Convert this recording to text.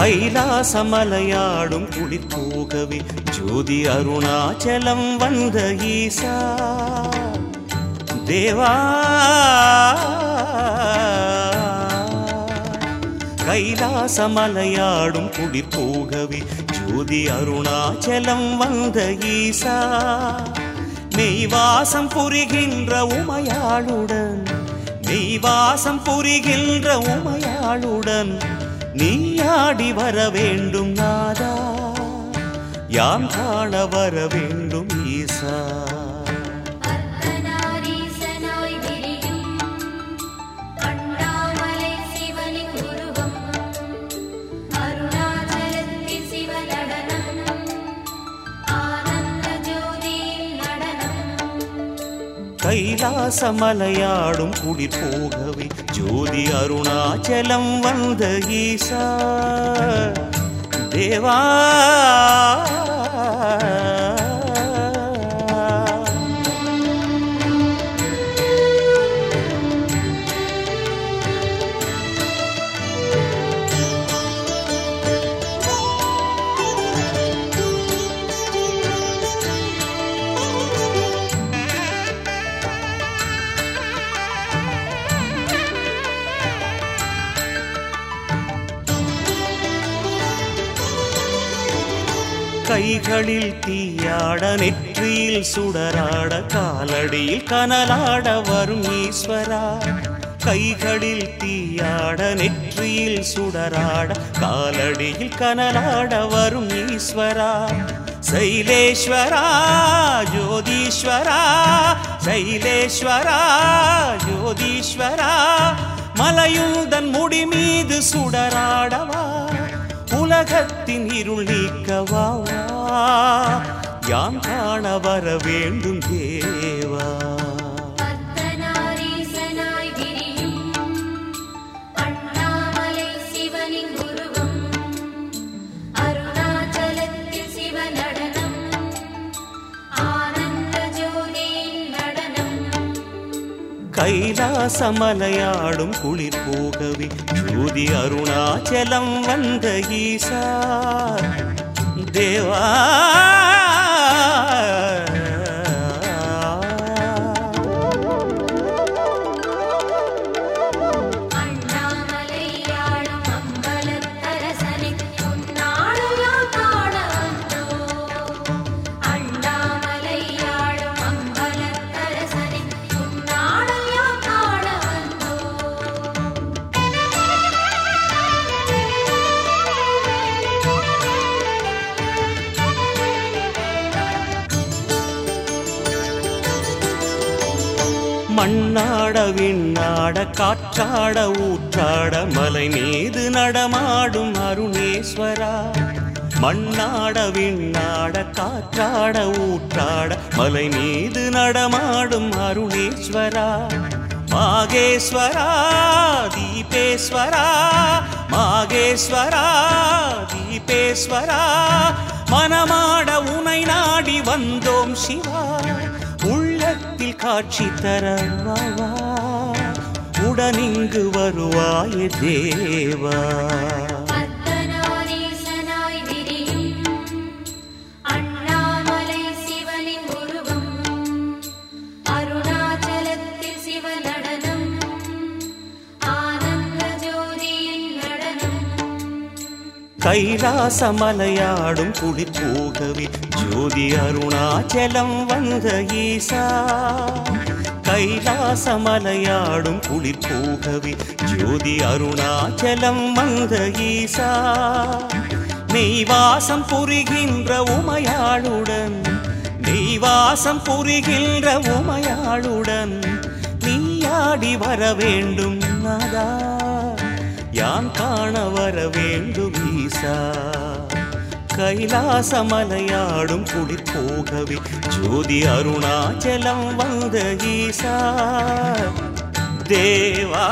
கைலாசமலையாடும் குளிர் போகவே ஜோதி அருணாச்சலம் வந்த ஈசா. தேவா கைலாசமலையாடும் குளிர் போகவே ஜோதி அருணாச்சலம் வந்த ஈசா. மெய்வாசம் புரிகின்ற உமையாளுடன் மெய்வாசம் புரிகின்ற உமையாளுடன் நீ ஆடி வர வேண்டும் நாதா. யாம் காண வர வேண்டும் ஈசா. கைலாசமலையாடும் குளிர் போகவே ஜோதி அருணாச்சலம் வந்த ஈசா. தேவா கைகளில் தீயாட நெற்றியில் சுடராட காலடியில் கனலாட வரும் ஈஸ்வரா. கைகளில் தீயாட நெற்றியில் சுடராட காலடியில் கனலாட வரும் ஈஸ்வரா. சைலேஸ்வரா ஜோதீஸ்வரா சைலேஸ்வரா ஜோதீஸ்வரா. மலையுந்தன் முடி மீது சுடராடவா. உலகத்தின் இருள் நீக்கவா? யான் காண வர வேண்டும் ஏ கைலாசமலையாடும் குளிர் போகவே ஜோதி அருணாச்சலம் வந்த ஈசா. தேவா மண்ணாட விண்ணாட காற்றாட ஊற்றாட மலை மீது நடமாடும் அருணேஸ்வரா. மண்ணாட விண்ணாட காற்றாட ஊற்றாட மலை மீது நடமாடும் அருணேஸ்வரா. மாகேஸ்வரா தீபேஸ்வரா மாகேஸ்வரா தீபேஸ்வரா. மனமாட உனை நாடி வந்தோம் சிவா. உள்ளத்தில் காட்சி தர வா, வா. உடனிங்கு வருவாய தேவா கைலாசமலையாடும் குளிர் போகவே ஜோதி அருணாச்சலம் வந்த ஈசா. கைலாசமலையாடும் குளிர் போகவே ஜோதி அருணாச்சலம் வந்த ஈசா. நெய்வாசம் புரிகின்ற உமையாளுடன் நெய்வாசம் புரிகின்ற உமையாளுடன் நீயாடி வர வேண்டும் நாதா. யான் காண வர வேண்டும் ஈசா? கைலாசமலையாடும் குளிர் போகவே ஜோதி அருணாச்சலம் வந்த ஈசா. தேவா